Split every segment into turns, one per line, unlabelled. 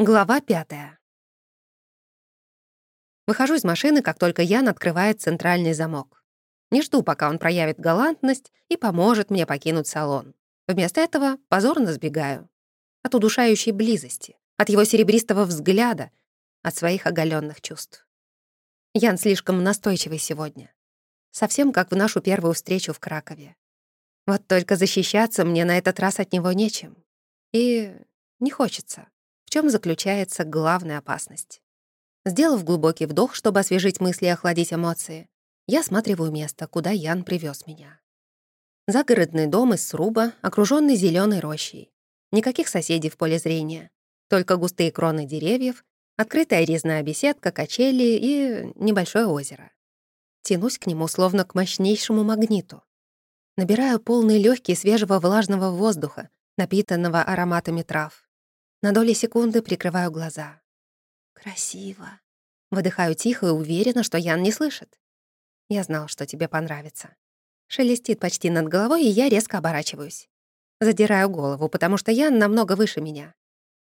Глава пятая. Выхожу из машины, как только Ян открывает центральный замок. Не жду, пока он проявит галантность и поможет мне покинуть салон. Вместо этого позорно сбегаю. От удушающей близости, от его серебристого взгляда, от своих оголенных чувств. Ян слишком настойчивый сегодня. Совсем как в нашу первую встречу в Кракове. Вот только защищаться мне на этот раз от него нечем. И не хочется чем заключается главная опасность. Сделав глубокий вдох, чтобы освежить мысли и охладить эмоции, я осматриваю место, куда Ян привез меня. Загородный дом из сруба, окруженный зеленой рощей. Никаких соседей в поле зрения. Только густые кроны деревьев, открытая резная беседка, качели и небольшое озеро. Тянусь к нему, словно к мощнейшему магниту. Набираю полные легкие свежего влажного воздуха, напитанного ароматами трав. На доли секунды прикрываю глаза. «Красиво». Выдыхаю тихо и уверена, что Ян не слышит. Я знал, что тебе понравится. Шелестит почти над головой, и я резко оборачиваюсь. Задираю голову, потому что Ян намного выше меня.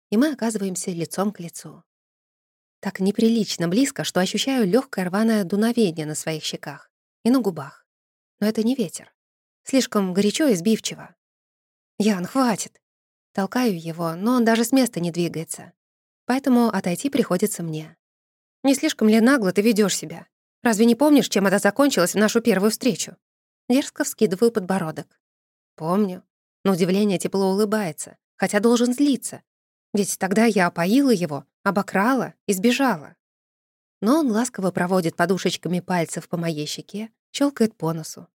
И мы оказываемся лицом к лицу. Так неприлично близко, что ощущаю легкое рваное дуновение на своих щеках и на губах. Но это не ветер. Слишком горячо и сбивчиво. «Ян, хватит!» Толкаю его, но он даже с места не двигается. Поэтому отойти приходится мне. Не слишком ли нагло ты ведешь себя? Разве не помнишь, чем это закончилось в нашу первую встречу? Дерзко вскидываю подбородок. Помню. Но удивление тепло улыбается, хотя должен злиться. Ведь тогда я опоила его, обокрала и сбежала. Но он ласково проводит подушечками пальцев по моей щеке, щелкает по носу.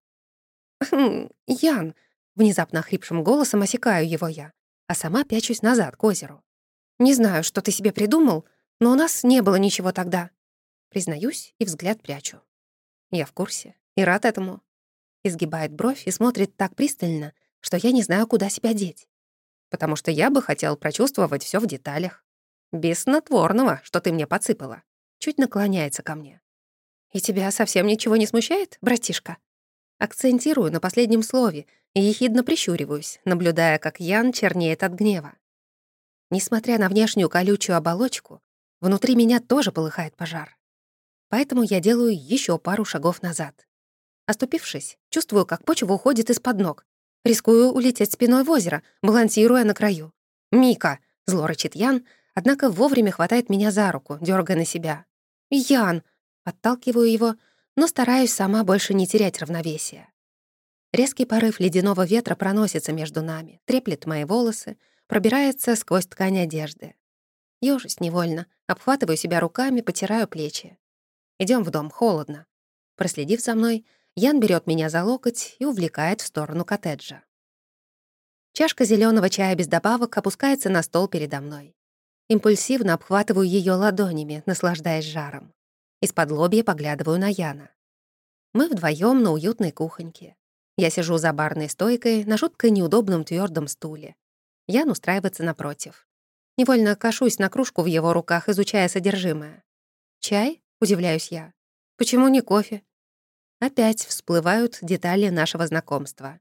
«Хм, «Ян!» — внезапно хрипшим голосом осекаю его я а сама пячусь назад к озеру. «Не знаю, что ты себе придумал, но у нас не было ничего тогда». Признаюсь и взгляд прячу. Я в курсе и рад этому. Изгибает бровь и смотрит так пристально, что я не знаю, куда себя деть. Потому что я бы хотел прочувствовать все в деталях. Без снотворного, что ты мне подсыпала. Чуть наклоняется ко мне. «И тебя совсем ничего не смущает, братишка?» Акцентирую на последнем слове и ехидно прищуриваюсь, наблюдая, как Ян чернеет от гнева. Несмотря на внешнюю колючую оболочку, внутри меня тоже полыхает пожар. Поэтому я делаю еще пару шагов назад. Оступившись, чувствую, как почва уходит из-под ног. Рискую улететь спиной в озеро, балансируя на краю. «Мика!» — зло рычит Ян, однако вовремя хватает меня за руку, дергая на себя. «Ян!» — отталкиваю его, но стараюсь сама больше не терять равновесие. Резкий порыв ледяного ветра проносится между нами, треплет мои волосы, пробирается сквозь ткань одежды. Ёжусь невольно, обхватываю себя руками, потираю плечи. Идем в дом, холодно. Проследив за мной, Ян берет меня за локоть и увлекает в сторону коттеджа. Чашка зеленого чая без добавок опускается на стол передо мной. Импульсивно обхватываю ее ладонями, наслаждаясь жаром. Из-под лобья поглядываю на Яна. Мы вдвоем на уютной кухоньке. Я сижу за барной стойкой на жутко неудобном твердом стуле. Ян устраивается напротив. Невольно кашусь на кружку в его руках, изучая содержимое. «Чай?» — удивляюсь я. «Почему не кофе?» Опять всплывают детали нашего знакомства.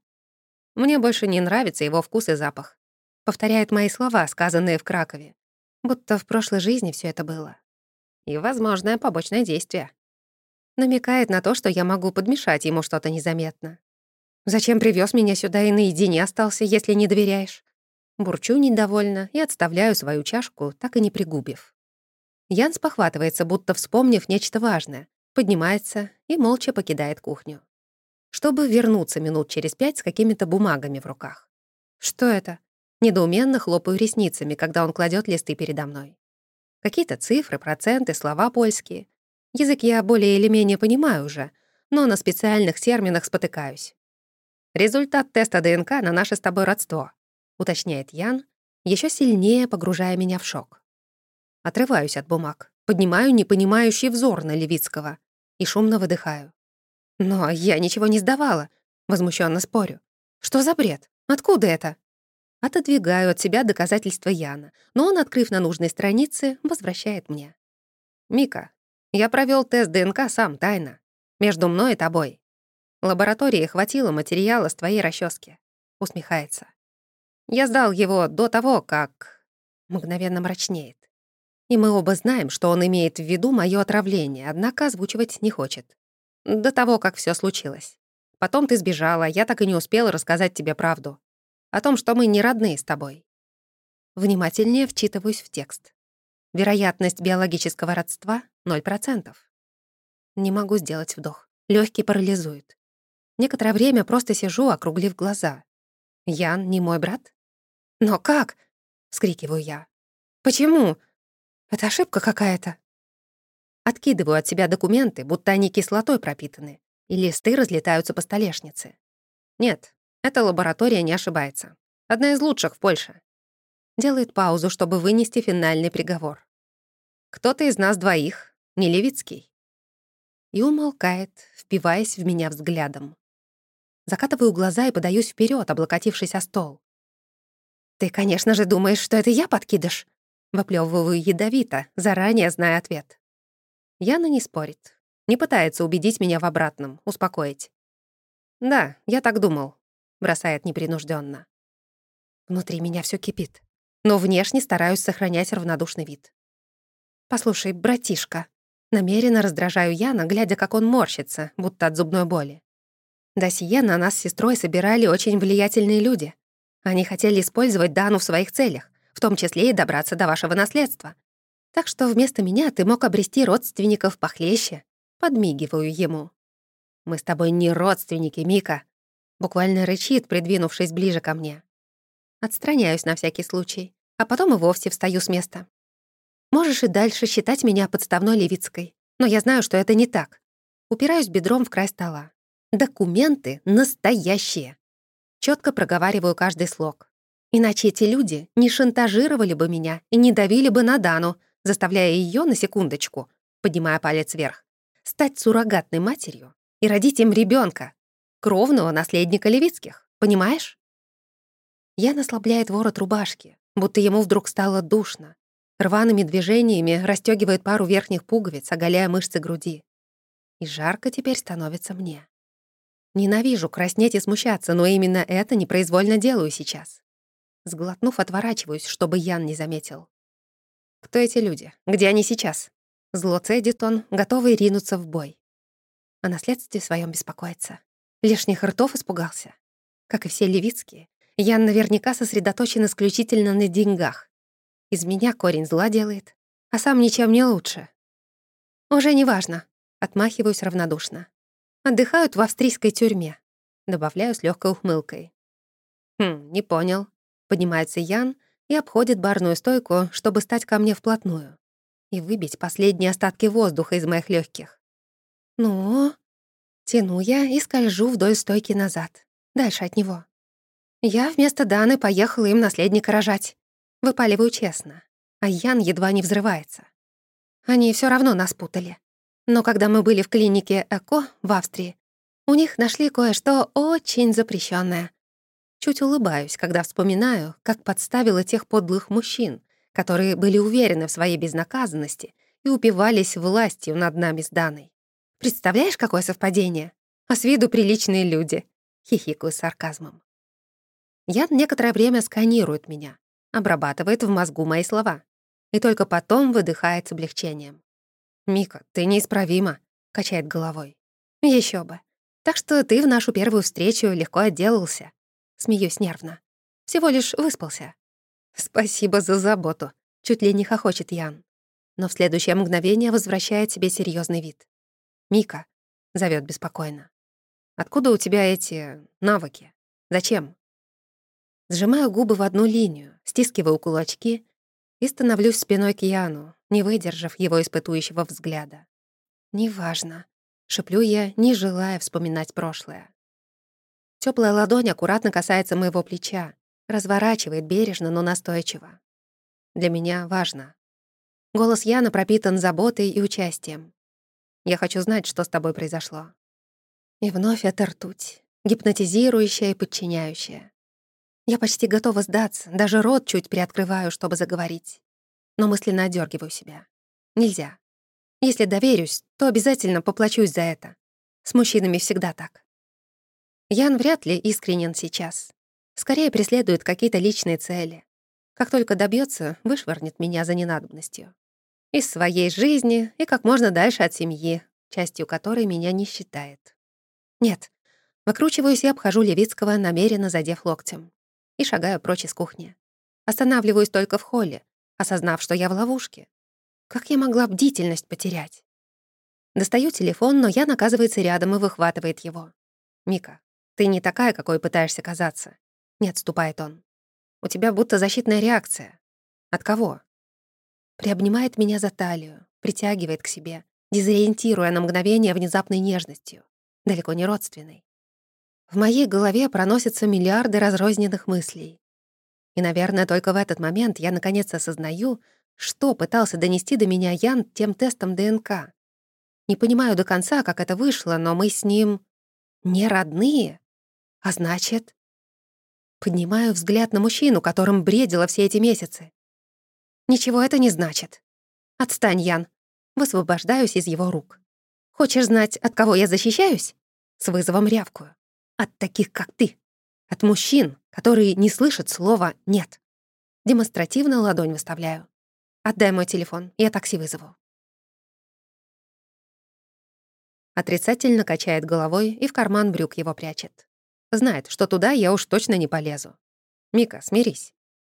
Мне больше не нравится его вкус и запах. Повторяет мои слова, сказанные в Кракове. Будто в прошлой жизни все это было. И возможное побочное действие. Намекает на то, что я могу подмешать ему что-то незаметно. Зачем привез меня сюда и наедине остался, если не доверяешь?» Бурчу недовольно и отставляю свою чашку, так и не пригубив. Ян спохватывается, будто вспомнив нечто важное, поднимается и молча покидает кухню. Чтобы вернуться минут через пять с какими-то бумагами в руках. «Что это?» Недоуменно хлопаю ресницами, когда он кладет листы передо мной. Какие-то цифры, проценты, слова польские. Язык я более или менее понимаю уже, но на специальных терминах спотыкаюсь. Результат теста ДНК на наше с тобой родство», — уточняет Ян, еще сильнее погружая меня в шок. Отрываюсь от бумаг, поднимаю непонимающий взор на Левицкого и шумно выдыхаю. «Но я ничего не сдавала», — возмущенно спорю. «Что за бред? Откуда это?» Отодвигаю от себя доказательства Яна, но он, открыв на нужной странице, возвращает мне. «Мика, я провел тест ДНК сам тайно. Между мной и тобой. Лаборатории хватило материала с твоей расчески. Усмехается. Я сдал его до того, как... Мгновенно мрачнеет. И мы оба знаем, что он имеет в виду мое отравление, однако озвучивать не хочет. До того, как все случилось. Потом ты сбежала, я так и не успела рассказать тебе правду. О том, что мы не родные с тобой. Внимательнее вчитываюсь в текст. Вероятность биологического родства — 0%. Не могу сделать вдох. Лёгкий парализует. Некоторое время просто сижу, округлив глаза. Ян не мой брат? «Но как?» — вскрикиваю я. «Почему? Это ошибка какая-то». Откидываю от себя документы, будто они кислотой пропитаны, и листы разлетаются по столешнице. Нет, эта лаборатория не ошибается. Одна из лучших в Польше. Делает паузу, чтобы вынести финальный приговор. Кто-то из нас двоих, не Левицкий. И умолкает, впиваясь в меня взглядом. Закатываю глаза и подаюсь вперед, облокотившись о стол. «Ты, конечно же, думаешь, что это я подкидыш?» Выплёвываю ядовито, заранее зная ответ. Яна не спорит. Не пытается убедить меня в обратном, успокоить. «Да, я так думал», — бросает непринужденно. Внутри меня все кипит, но внешне стараюсь сохранять равнодушный вид. «Послушай, братишка», намеренно раздражаю Яна, глядя, как он морщится, будто от зубной боли. Досье на нас с сестрой собирали очень влиятельные люди. Они хотели использовать Дану в своих целях, в том числе и добраться до вашего наследства. Так что вместо меня ты мог обрести родственников похлеще. Подмигиваю ему. Мы с тобой не родственники, Мика. Буквально рычит, придвинувшись ближе ко мне. Отстраняюсь на всякий случай, а потом и вовсе встаю с места. Можешь и дальше считать меня подставной левицкой, но я знаю, что это не так. Упираюсь бедром в край стола. Документы настоящие. Четко проговариваю каждый слог. Иначе эти люди не шантажировали бы меня и не давили бы на Дану, заставляя ее на секундочку, поднимая палец вверх, стать суррогатной матерью и родить им ребенка, кровного наследника Левицких, понимаешь? Я наслабляет ворот рубашки, будто ему вдруг стало душно. Рваными движениями расстегивает пару верхних пуговиц, оголяя мышцы груди. И жарко теперь становится мне. Ненавижу краснеть и смущаться, но именно это непроизвольно делаю сейчас. Сглотнув, отворачиваюсь, чтобы Ян не заметил. «Кто эти люди? Где они сейчас?» Зло цедит он, готовый ринуться в бой. О наследстве своем беспокоится. Лишних ртов испугался. Как и все левицкие, Ян наверняка сосредоточен исключительно на деньгах. Из меня корень зла делает, а сам ничем не лучше. Уже не важно. Отмахиваюсь равнодушно. Отдыхают в австрийской тюрьме. Добавляю с легкой ухмылкой. Хм, не понял. Поднимается Ян и обходит барную стойку, чтобы стать ко мне вплотную и выбить последние остатки воздуха из моих легких. Ну, тяну я и скольжу вдоль стойки назад, дальше от него. Я вместо Даны поехала им наследника рожать. Выпаливаю честно, а Ян едва не взрывается. Они все равно нас путали. Но когда мы были в клинике ЭКО в Австрии, у них нашли кое-что очень запрещенное. Чуть улыбаюсь, когда вспоминаю, как подставила тех подлых мужчин, которые были уверены в своей безнаказанности и упивались властью над нами с Даной. Представляешь, какое совпадение? А с виду приличные люди. Хихикаю с сарказмом. Ян некоторое время сканирует меня, обрабатывает в мозгу мои слова и только потом выдыхает с облегчением. «Мика, ты неисправима», — качает головой. Еще бы. Так что ты в нашу первую встречу легко отделался. Смеюсь нервно. Всего лишь выспался. Спасибо за заботу. Чуть ли не хохочет Ян. Но в следующее мгновение возвращает себе серьезный вид. «Мика», — зовет беспокойно. «Откуда у тебя эти навыки? Зачем?» Сжимаю губы в одну линию, стискиваю кулачки и становлюсь спиной к Яну, не выдержав его испытующего взгляда. «Неважно», — шеплю я, не желая вспоминать прошлое. Теплая ладонь аккуратно касается моего плеча, разворачивает бережно, но настойчиво. Для меня важно. Голос Яна пропитан заботой и участием. Я хочу знать, что с тобой произошло. И вновь эта ртуть, гипнотизирующая и подчиняющая. Я почти готова сдаться, даже рот чуть приоткрываю, чтобы заговорить но мысленно одергиваю себя. Нельзя. Если доверюсь, то обязательно поплачусь за это. С мужчинами всегда так. Ян вряд ли искренен сейчас. Скорее преследует какие-то личные цели. Как только добьется, вышвырнет меня за ненадобностью. Из своей жизни и как можно дальше от семьи, частью которой меня не считает. Нет, выкручиваюсь и обхожу Левицкого, намеренно задев локтем. И шагаю прочь из кухни. Останавливаюсь только в холле, осознав, что я в ловушке. Как я могла бдительность потерять? Достаю телефон, но Ян оказывается рядом и выхватывает его. «Мика, ты не такая, какой пытаешься казаться». Не отступает он. «У тебя будто защитная реакция. От кого?» Приобнимает меня за талию, притягивает к себе, дезориентируя на мгновение внезапной нежностью, далеко не родственной. В моей голове проносятся миллиарды разрозненных мыслей. И, наверное, только в этот момент я наконец осознаю, что пытался донести до меня Ян тем тестом ДНК. Не понимаю до конца, как это вышло, но мы с ним не родные. А значит... Поднимаю взгляд на мужчину, которым бредила все эти месяцы. Ничего это не значит. Отстань, Ян. Высвобождаюсь из его рук. Хочешь знать, от кого я защищаюсь? С вызовом рявкую. От таких, как ты. От мужчин, которые не слышат слова «нет». Демонстративно ладонь выставляю. Отдай мой телефон, я такси вызову. Отрицательно качает головой и в карман брюк его прячет. Знает, что туда я уж точно не полезу. «Мика, смирись».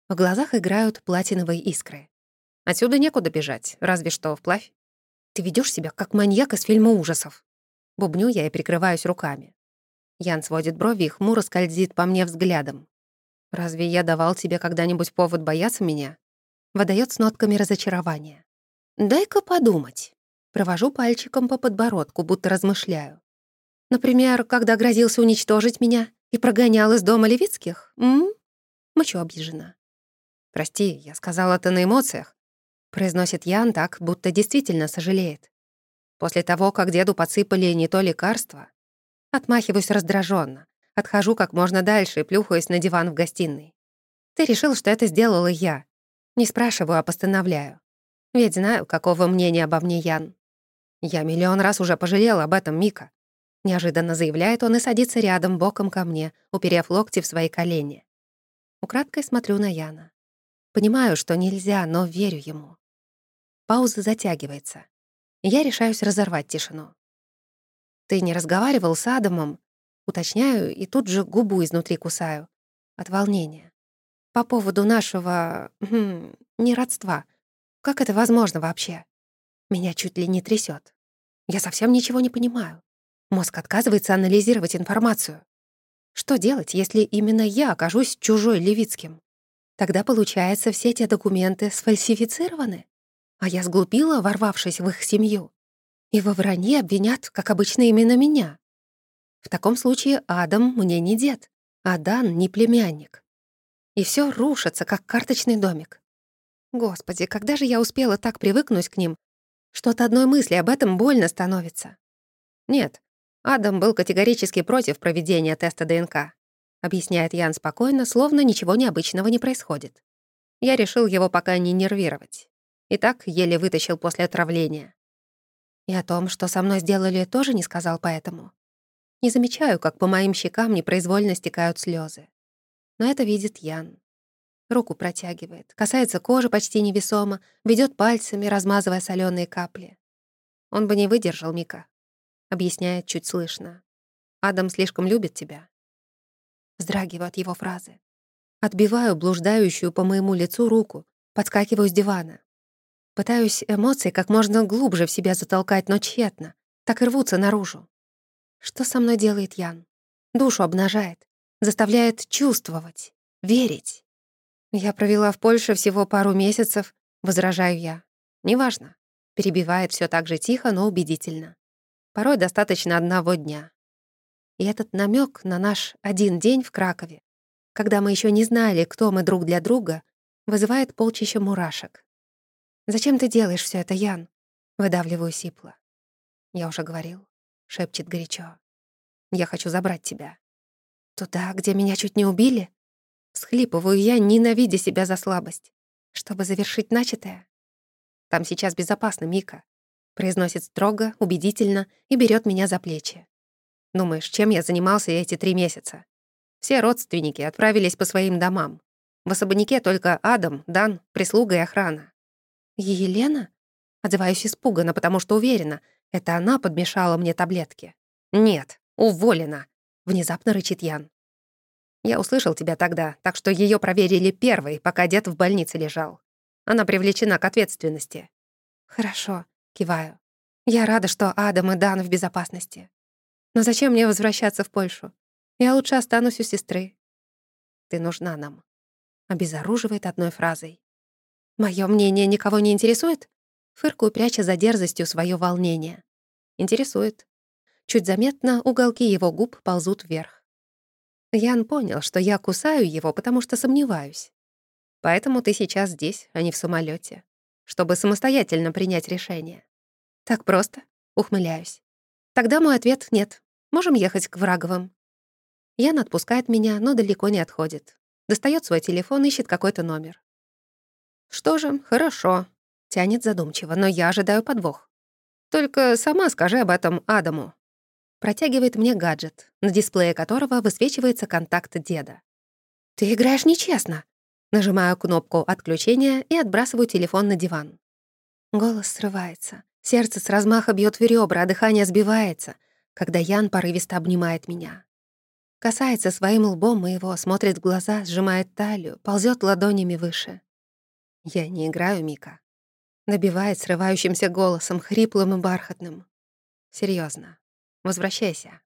В глазах играют платиновые искры. Отсюда некуда бежать, разве что вплавь. Ты ведешь себя как маньяк из фильма ужасов. Бубню я и прикрываюсь руками. Ян сводит брови и хмуро скользит по мне взглядом. «Разве я давал тебе когда-нибудь повод бояться меня?» Выдает с нотками разочарования. «Дай-ка подумать». Провожу пальчиком по подбородку, будто размышляю. Например, когда грозился уничтожить меня и прогонял из дома Левицких? М? Мочу обижена. «Прости, я сказала это на эмоциях», — произносит Ян так, будто действительно сожалеет. После того, как деду подсыпали не то лекарство, отмахиваюсь раздраженно, отхожу как можно дальше и плюхаюсь на диван в гостиной. Ты решил, что это сделала я. Не спрашиваю, а постановляю. Ведь знаю, какого мнения обо мне Ян. «Я миллион раз уже пожалел об этом, Мика», — неожиданно заявляет он и садится рядом, боком ко мне, уперев локти в свои колени. Украдкой смотрю на Яна. Понимаю, что нельзя, но верю ему. Пауза затягивается. Я решаюсь разорвать тишину. «Ты не разговаривал с Адамом?» Уточняю и тут же губу изнутри кусаю. От волнения. По поводу нашего... Хм, неродства. Как это возможно вообще? Меня чуть ли не трясет. Я совсем ничего не понимаю. Мозг отказывается анализировать информацию. Что делать, если именно я окажусь чужой Левицким? Тогда, получается, все те документы сфальсифицированы? А я сглупила, ворвавшись в их семью. И во вранье обвинят, как обычно, именно меня. В таком случае Адам мне не дед, а Дан не племянник. И все рушится, как карточный домик. Господи, когда же я успела так привыкнуть к ним, что от одной мысли об этом больно становится. Нет, Адам был категорически против проведения теста ДНК, объясняет Ян спокойно, словно ничего необычного не происходит. Я решил его пока не нервировать. И так еле вытащил после отравления. И о том, что со мной сделали, тоже не сказал поэтому. Не замечаю, как по моим щекам непроизвольно стекают слезы. Но это видит Ян. Руку протягивает, касается кожи почти невесомо, ведет пальцами, размазывая соленые капли. Он бы не выдержал, Мика. Объясняет чуть слышно. Адам слишком любит тебя. Вздрагиваю от его фразы. Отбиваю блуждающую по моему лицу руку, подскакиваю с дивана. Пытаюсь эмоции как можно глубже в себя затолкать, но тщетно. Так и рвутся наружу. Что со мной делает Ян? Душу обнажает, заставляет чувствовать, верить. «Я провела в Польше всего пару месяцев», — возражаю я. «Неважно». Перебивает все так же тихо, но убедительно. Порой достаточно одного дня. И этот намек на наш один день в Кракове, когда мы еще не знали, кто мы друг для друга, вызывает полчища мурашек. «Зачем ты делаешь все это, Ян?» — выдавливаю сипло. «Я уже говорил», — шепчет горячо. «Я хочу забрать тебя». «Туда, где меня чуть не убили?» Схлипываю я, ненавидя себя за слабость. Чтобы завершить начатое. «Там сейчас безопасно, Мика», — произносит строго, убедительно и берет меня за плечи. «Думаешь, чем я занимался эти три месяца?» Все родственники отправились по своим домам. В особняке только Адам, Дан, прислуга и охрана. «Елена?» Отзываюсь испуганно, потому что уверена, это она подмешала мне таблетки. «Нет, уволена!» — внезапно рычит Ян. «Я услышал тебя тогда, так что ее проверили первой, пока дед в больнице лежал. Она привлечена к ответственности». «Хорошо», — киваю. «Я рада, что Адам и Дан в безопасности. Но зачем мне возвращаться в Польшу? Я лучше останусь у сестры». «Ты нужна нам», — обезоруживает одной фразой. «Моё мнение никого не интересует?» Фыркую, пряча за дерзостью свое волнение. «Интересует». Чуть заметно уголки его губ ползут вверх. Ян понял, что я кусаю его, потому что сомневаюсь. Поэтому ты сейчас здесь, а не в самолете, чтобы самостоятельно принять решение. Так просто? Ухмыляюсь. Тогда мой ответ — нет. Можем ехать к Враговым. Ян отпускает меня, но далеко не отходит. Достает свой телефон, ищет какой-то номер. «Что же, хорошо», — тянет задумчиво, но я ожидаю подвох. «Только сама скажи об этом Адаму». Протягивает мне гаджет, на дисплее которого высвечивается контакт деда. «Ты играешь нечестно», Нажимаю кнопку отключения и отбрасываю телефон на диван. Голос срывается. Сердце с размаха бьет в ребра, а дыхание сбивается, когда Ян порывисто обнимает меня. Касается своим лбом моего, смотрит в глаза, сжимает талию, ползет ладонями выше. «Я не играю, Мика», — набивает срывающимся голосом, хриплым и бархатным. Серьезно, возвращайся».